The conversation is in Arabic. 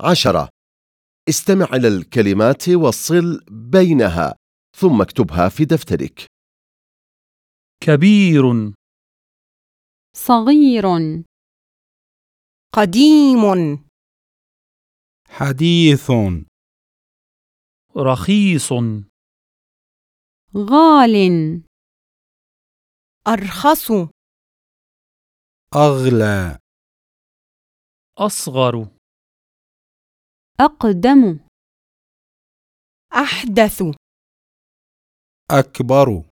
عشرة. استمع إلى الكلمات وصل بينها ثم اكتبها في دفترك. كبير. صغير. قديم. حديث. رخيص. غال. أرخص. أغلى. أصغر. أقدم. أحدث. أكبر.